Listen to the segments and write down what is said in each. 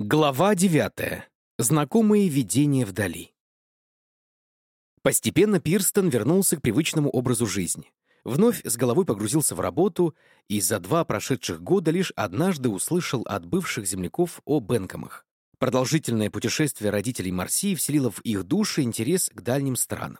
Глава девятая. Знакомые видения вдали. Постепенно Пирстон вернулся к привычному образу жизни. Вновь с головой погрузился в работу и за два прошедших года лишь однажды услышал от бывших земляков о Бенкомах. Продолжительное путешествие родителей Марсии вселило в их души интерес к дальним странам.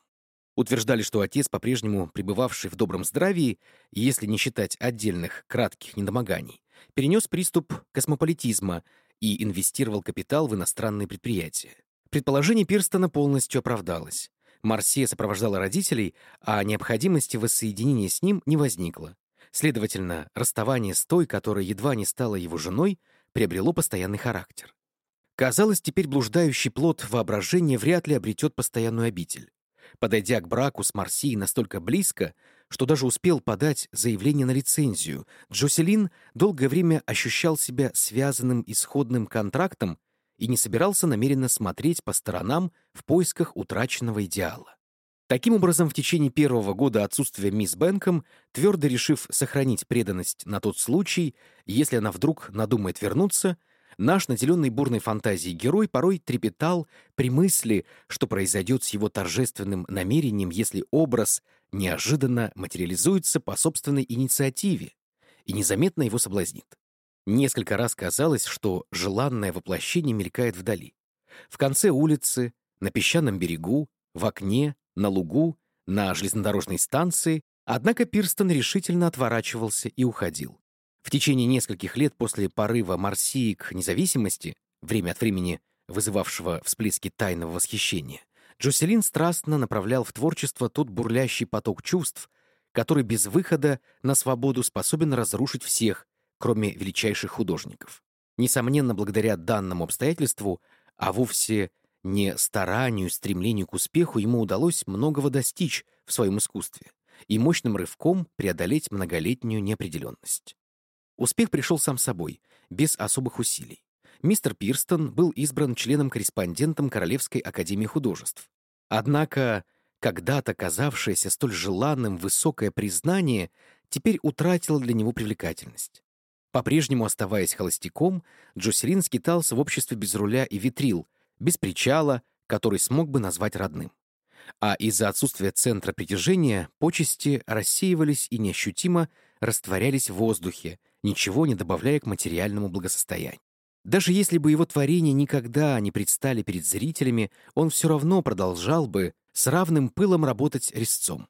Утверждали, что отец, по-прежнему пребывавший в добром здравии, если не считать отдельных кратких недомоганий, перенес приступ космополитизма и инвестировал капитал в иностранные предприятия. Предположение Пирстона полностью оправдалось. Марсия сопровождала родителей, а необходимости воссоединения с ним не возникло. Следовательно, расставание с той, которая едва не стала его женой, приобрело постоянный характер. Казалось, теперь блуждающий плод воображения вряд ли обретет постоянную обитель. Подойдя к браку с Марсией настолько близко, что даже успел подать заявление на лицензию, Джоселин долгое время ощущал себя связанным исходным контрактом и не собирался намеренно смотреть по сторонам в поисках утраченного идеала. Таким образом, в течение первого года отсутствия мисс Бенком, твердо решив сохранить преданность на тот случай, если она вдруг надумает вернуться, наш наделенный бурной фантазией герой порой трепетал при мысли, что произойдет с его торжественным намерением, если образ неожиданно материализуется по собственной инициативе и незаметно его соблазнит. Несколько раз казалось, что желанное воплощение мелькает вдали. В конце улицы, на песчаном берегу, в окне, на лугу, на железнодорожной станции, однако Пирстон решительно отворачивался и уходил. В течение нескольких лет после порыва Марсии к независимости, время от времени вызывавшего всплески тайного восхищения, Джоселин страстно направлял в творчество тот бурлящий поток чувств, который без выхода на свободу способен разрушить всех, кроме величайших художников. Несомненно, благодаря данному обстоятельству, а вовсе не старанию, стремлению к успеху, ему удалось многого достичь в своем искусстве и мощным рывком преодолеть многолетнюю неопределенность. Успех пришел сам собой, без особых усилий. Мистер Пирстон был избран членом-корреспондентом Королевской академии художеств. Однако, когда-то казавшееся столь желанным высокое признание теперь утратило для него привлекательность. По-прежнему оставаясь холостяком, Джоселин скитался в обществе без руля и витрил, без причала, который смог бы назвать родным. А из-за отсутствия центра притяжения почести рассеивались и неощутимо растворялись в воздухе, ничего не добавляя к материальному благосостоянию. Даже если бы его творения никогда не предстали перед зрителями, он все равно продолжал бы с равным пылом работать резцом.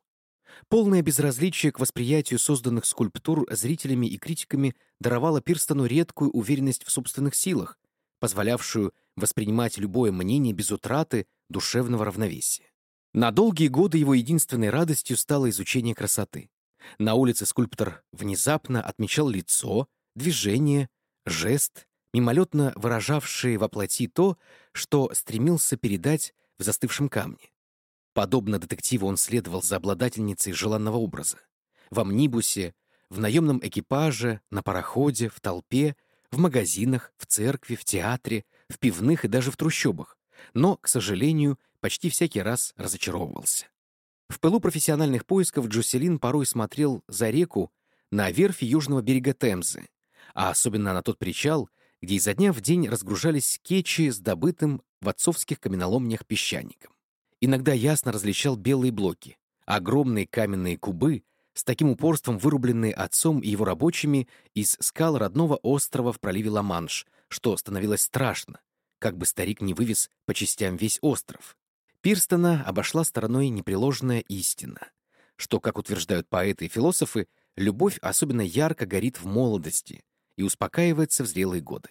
Полное безразличие к восприятию созданных скульптур зрителями и критиками даровало Пирстону редкую уверенность в собственных силах, позволявшую воспринимать любое мнение без утраты душевного равновесия. На долгие годы его единственной радостью стало изучение красоты. На улице скульптор внезапно отмечал лицо, движение, жест, мимолетно выражавшие во плоти то, что стремился передать в застывшем камне. Подобно детективу он следовал за обладательницей желанного образа. В амнибусе, в наемном экипаже, на пароходе, в толпе, в магазинах, в церкви, в театре, в пивных и даже в трущобах. Но, к сожалению, почти всякий раз разочаровывался. В пылу профессиональных поисков Джоселин порой смотрел за реку на верфи южного берега Темзы, а особенно на тот причал, где изо дня в день разгружались кетчи с добытым в отцовских каменоломнях песчаником. Иногда ясно различал белые блоки, огромные каменные кубы, с таким упорством вырубленные отцом и его рабочими из скал родного острова в проливе Ла-Манш, что становилось страшно, как бы старик не вывез по частям весь остров. Пирстона обошла стороной непреложная истина, что, как утверждают поэты и философы, любовь особенно ярко горит в молодости и успокаивается в зрелые годы.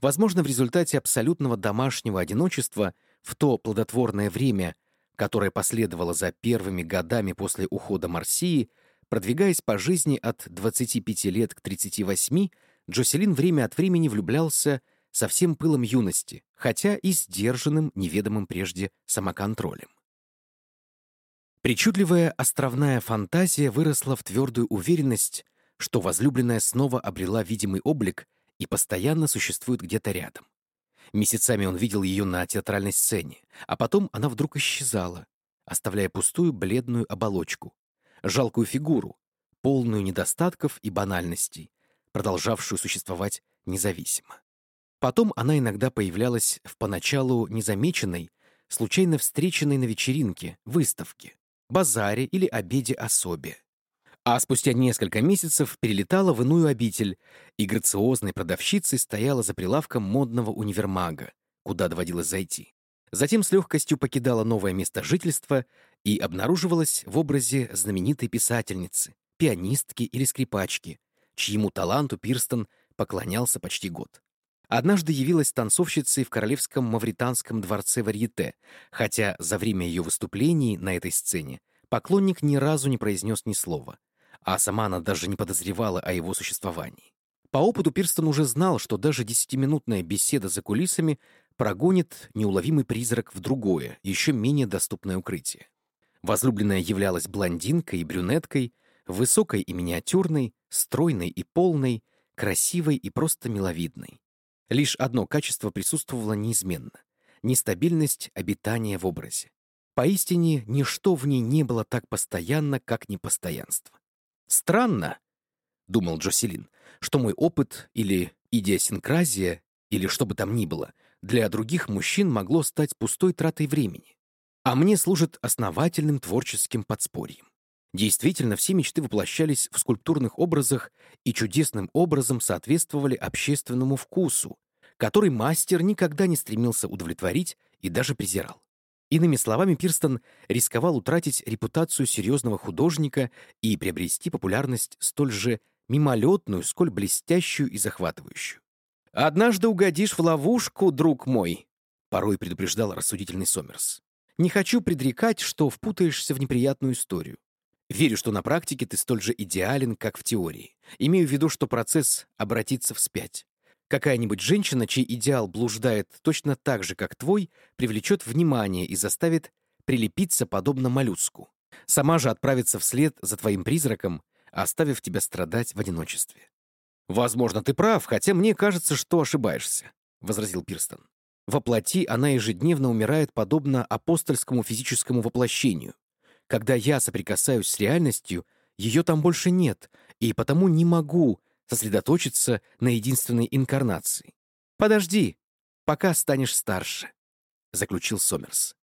Возможно, в результате абсолютного домашнего одиночества в то плодотворное время, которое последовало за первыми годами после ухода Марсии, продвигаясь по жизни от 25 лет к 38, Джоселин время от времени влюблялся со всем пылом юности, хотя и сдержанным, неведомым прежде самоконтролем. Причудливая островная фантазия выросла в твердую уверенность, что возлюбленная снова обрела видимый облик и постоянно существует где-то рядом. Месяцами он видел ее на театральной сцене, а потом она вдруг исчезала, оставляя пустую бледную оболочку, жалкую фигуру, полную недостатков и банальностей, продолжавшую существовать независимо. Потом она иногда появлялась в поначалу незамеченной, случайно встреченной на вечеринке, выставке, базаре или обеде особе. А спустя несколько месяцев перелетала в иную обитель и грациозной продавщицей стояла за прилавком модного универмага, куда доводилось зайти. Затем с легкостью покидала новое место жительства и обнаруживалась в образе знаменитой писательницы, пианистки или скрипачки, чьему таланту Пирстон поклонялся почти год. Однажды явилась танцовщицей в Королевском Мавританском дворце Варьете, хотя за время ее выступлений на этой сцене поклонник ни разу не произнес ни слова, а сама она даже не подозревала о его существовании. По опыту Пирстон уже знал, что даже десятиминутная беседа за кулисами прогонит неуловимый призрак в другое, еще менее доступное укрытие. Возлюбленная являлась блондинкой и брюнеткой, высокой и миниатюрной, стройной и полной, красивой и просто миловидной. Лишь одно качество присутствовало неизменно — нестабильность обитания в образе. Поистине, ничто в ней не было так постоянно, как непостоянство. «Странно», — думал Джоселин, «что мой опыт или идиосинкразия, или что бы там ни было, для других мужчин могло стать пустой тратой времени, а мне служит основательным творческим подспорьем. Действительно, все мечты воплощались в скульптурных образах и чудесным образом соответствовали общественному вкусу, который мастер никогда не стремился удовлетворить и даже презирал. Иными словами, Пирстон рисковал утратить репутацию серьезного художника и приобрести популярность столь же мимолетную, сколь блестящую и захватывающую. «Однажды угодишь в ловушку, друг мой», — порой предупреждал рассудительный Сомерс. «Не хочу предрекать, что впутаешься в неприятную историю. Верю, что на практике ты столь же идеален, как в теории. Имею в виду, что процесс обратится вспять. Какая-нибудь женщина, чей идеал блуждает точно так же, как твой, привлечет внимание и заставит прилепиться подобно моллюску. Сама же отправится вслед за твоим призраком, оставив тебя страдать в одиночестве. «Возможно, ты прав, хотя мне кажется, что ошибаешься», — возразил Пирстон. «Во плоти она ежедневно умирает подобно апостольскому физическому воплощению, когда я соприкасаюсь с реальностью, ее там больше нет, и потому не могу сосредоточиться на единственной инкарнации. «Подожди, пока станешь старше», — заключил Сомерс.